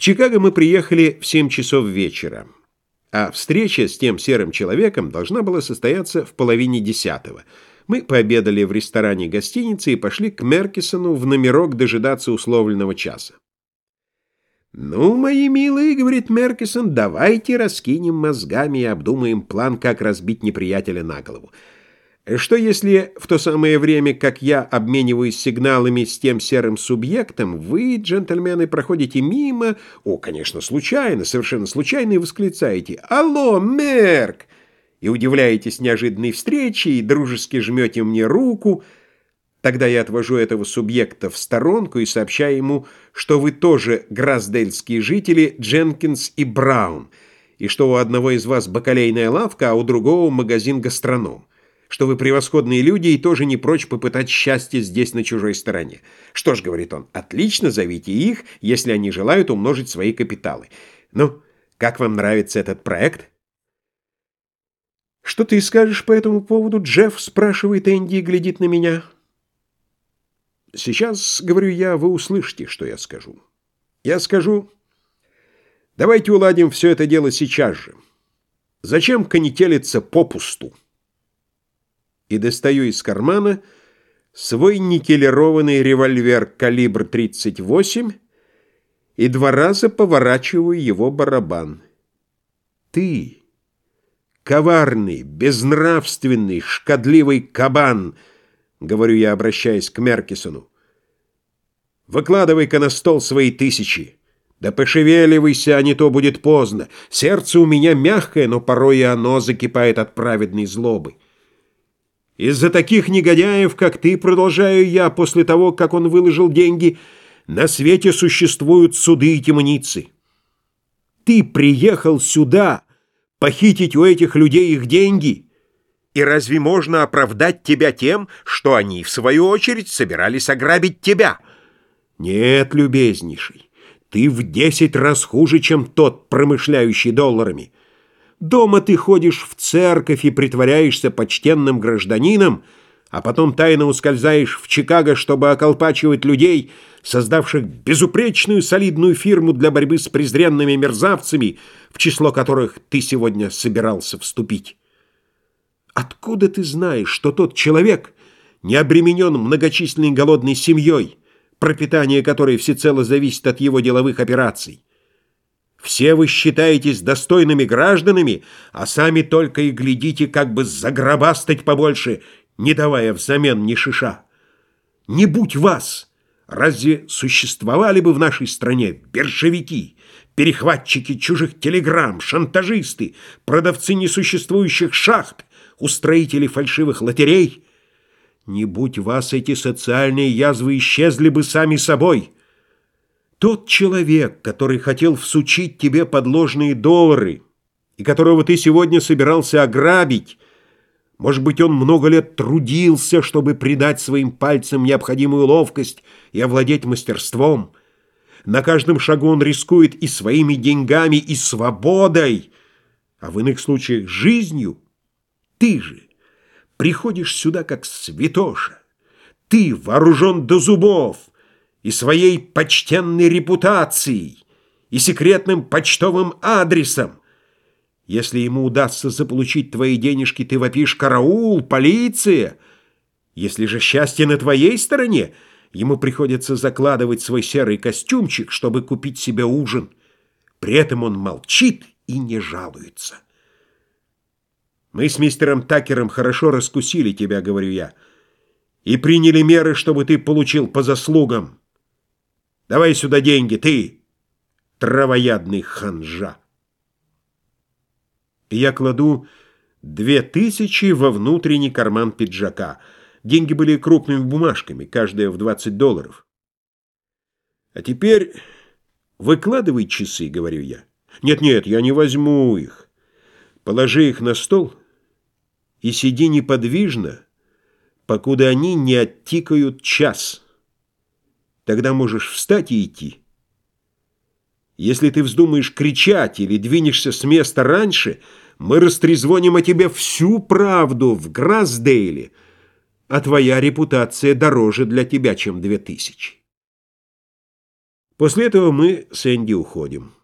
Чикаго мы приехали в 7 часов вечера, а встреча с тем серым человеком должна была состояться в половине десятого. Мы пообедали в ресторане гостиницы и пошли к Меркисону в номерок дожидаться условленного часа. «Ну, мои милые, — говорит Меркисон, — давайте раскинем мозгами и обдумаем план, как разбить неприятеля на голову. Что если в то самое время, как я обмениваюсь сигналами с тем серым субъектом, вы, джентльмены, проходите мимо, о, конечно, случайно, совершенно случайно, и восклицаете «Алло, Мерк!» и удивляетесь неожиданной встрече, и дружески жмете мне руку, Тогда я отвожу этого субъекта в сторонку и сообщаю ему, что вы тоже граздельские жители Дженкинс и Браун, и что у одного из вас бакалейная лавка, а у другого магазин-гастроном что вы превосходные люди и тоже не прочь попытать счастье здесь, на чужой стороне. Что ж, говорит он, отлично, зовите их, если они желают умножить свои капиталы. Ну, как вам нравится этот проект? Что ты скажешь по этому поводу, Джефф, спрашивает Энди и глядит на меня. Сейчас, говорю я, вы услышите, что я скажу. Я скажу, давайте уладим все это дело сейчас же. Зачем конетелиться попусту? И достаю из кармана свой никелированный револьвер калибр 38 и два раза поворачиваю его барабан. Ты, коварный, безнравственный, шкодливый кабан, говорю я, обращаясь к Меркисону, выкладывай-ка на стол свои тысячи. Да пошевеливайся, а не то будет поздно. Сердце у меня мягкое, но порой и оно закипает от праведной злобы. Из-за таких негодяев, как ты, продолжаю я, после того, как он выложил деньги, на свете существуют суды и темницы. Ты приехал сюда похитить у этих людей их деньги, и разве можно оправдать тебя тем, что они, в свою очередь, собирались ограбить тебя? Нет, любезнейший, ты в десять раз хуже, чем тот, промышляющий долларами. Дома ты ходишь в церковь и притворяешься почтенным гражданином, а потом тайно ускользаешь в Чикаго, чтобы околпачивать людей, создавших безупречную солидную фирму для борьбы с презренными мерзавцами, в число которых ты сегодня собирался вступить. Откуда ты знаешь, что тот человек не обременен многочисленной голодной семьей, пропитание которой всецело зависит от его деловых операций? Все вы считаетесь достойными гражданами, а сами только и глядите, как бы загробастать побольше, не давая взамен ни шиша. Не будь вас, разве существовали бы в нашей стране большевики, перехватчики чужих телеграмм, шантажисты, продавцы несуществующих шахт, устроители фальшивых лотерей? Не будь вас, эти социальные язвы исчезли бы сами собой». Тот человек, который хотел всучить тебе подложные доллары и которого ты сегодня собирался ограбить, может быть, он много лет трудился, чтобы придать своим пальцам необходимую ловкость и овладеть мастерством. На каждом шагу он рискует и своими деньгами, и свободой, а в иных случаях жизнью. Ты же приходишь сюда как святоша. Ты вооружен до зубов, и своей почтенной репутацией, и секретным почтовым адресом. Если ему удастся заполучить твои денежки, ты вопишь «караул», «полиция». Если же счастье на твоей стороне, ему приходится закладывать свой серый костюмчик, чтобы купить себе ужин. При этом он молчит и не жалуется. Мы с мистером Такером хорошо раскусили тебя, говорю я, и приняли меры, чтобы ты получил по заслугам. Давай сюда деньги, ты, травоядный ханжа. я кладу две тысячи во внутренний карман пиджака. Деньги были крупными бумажками, каждая в 20 долларов. А теперь выкладывай часы, говорю я. Нет-нет, я не возьму их. Положи их на стол и сиди неподвижно, покуда они не оттикают час. Тогда можешь встать и идти. Если ты вздумаешь кричать или двинешься с места раньше, мы растрезвоним о тебе всю правду в Грасдейле, а твоя репутация дороже для тебя, чем две тысячи. После этого мы с Энди уходим.